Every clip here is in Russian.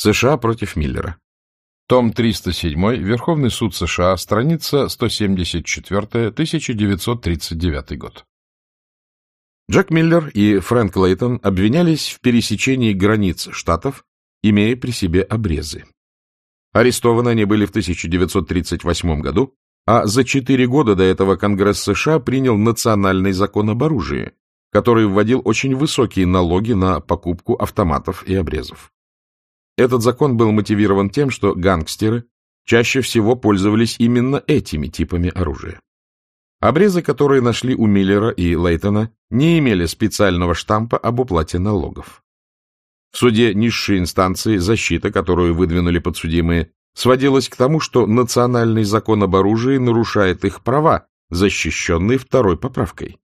США против Миллера. Том 307, Верховный суд США, страница 174, 1939 год. Джек Миллер и Фрэнк Лейтон обвинялись в пересечении границ штатов, имея при себе обрезы. Арестованы они были в 1938 году, а за четыре года до этого Конгресс США принял национальный закон об оружии, который вводил очень высокие налоги на покупку автоматов и обрезов. Этот закон был мотивирован тем, что гангстеры чаще всего пользовались именно этими типами оружия. Обрезы, которые нашли у Миллера и Лейтона, не имели специального штампа об уплате налогов. В суде низшей инстанции защита, которую выдвинули подсудимые, сводилась к тому, что национальный закон об оружии нарушает их права, защищенные второй поправкой.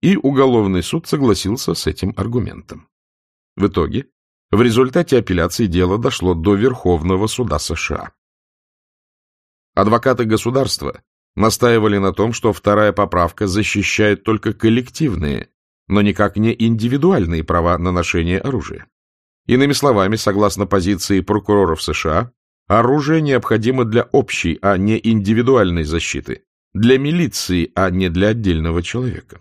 И уголовный суд согласился с этим аргументом. В итоге, в результате апелляции дело дошло до Верховного суда США. Адвокаты государства настаивали на том, что вторая поправка защищает только коллективные, но никак не индивидуальные права на ношение оружия. Иными словами, согласно позиции прокуроров США, оружие необходимо для общей, а не индивидуальной защиты, для милиции, а не для отдельного человека.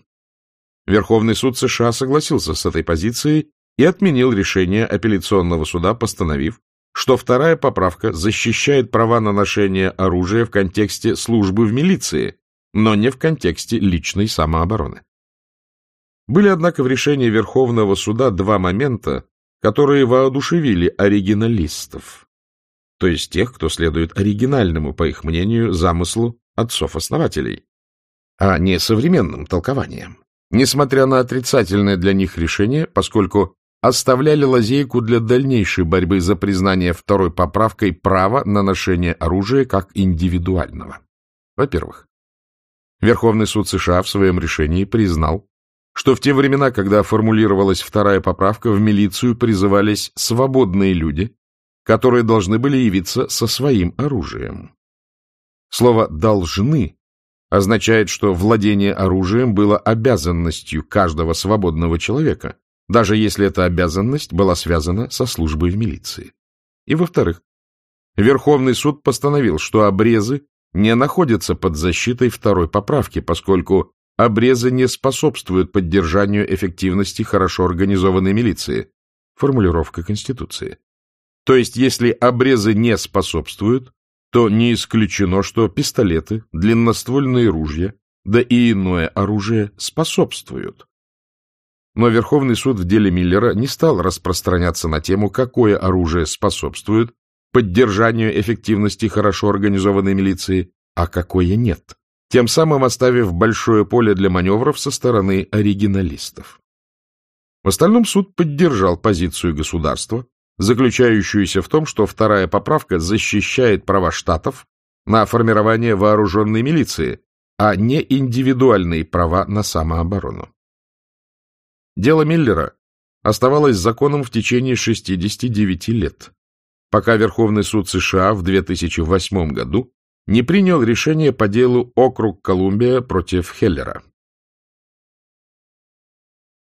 Верховный суд США согласился с этой позицией и отменил решение апелляционного суда, постановив, что вторая поправка защищает права на ношение оружия в контексте службы в милиции, но не в контексте личной самообороны. Были, однако, в решении Верховного суда два момента, которые воодушевили оригиналистов, то есть тех, кто следует оригинальному, по их мнению, замыслу отцов-основателей, а не современным толкованиям, несмотря на отрицательное для них решение, поскольку оставляли лазейку для дальнейшей борьбы за признание второй поправкой права на ношение оружия как индивидуального. Во-первых, Верховный суд США в своем решении признал, что в те времена, когда формулировалась вторая поправка, в милицию призывались свободные люди, которые должны были явиться со своим оружием. Слово «должны» означает, что владение оружием было обязанностью каждого свободного человека, даже если эта обязанность была связана со службой в милиции. И во-вторых, Верховный суд постановил, что обрезы не находятся под защитой второй поправки, поскольку Обрезы не способствуют поддержанию эффективности хорошо организованной милиции. Формулировка Конституции. То есть, если обрезы не способствуют, то не исключено, что пистолеты, длинноствольные ружья, да и иное оружие способствуют. Но Верховный суд в деле Миллера не стал распространяться на тему, какое оружие способствует поддержанию эффективности хорошо организованной милиции, а какое нет тем самым оставив большое поле для маневров со стороны оригиналистов. В остальном суд поддержал позицию государства, заключающуюся в том, что вторая поправка защищает права штатов на формирование вооруженной милиции, а не индивидуальные права на самооборону. Дело Миллера оставалось законом в течение 69 лет, пока Верховный суд США в 2008 году не принял решение по делу округ Колумбия против Хеллера.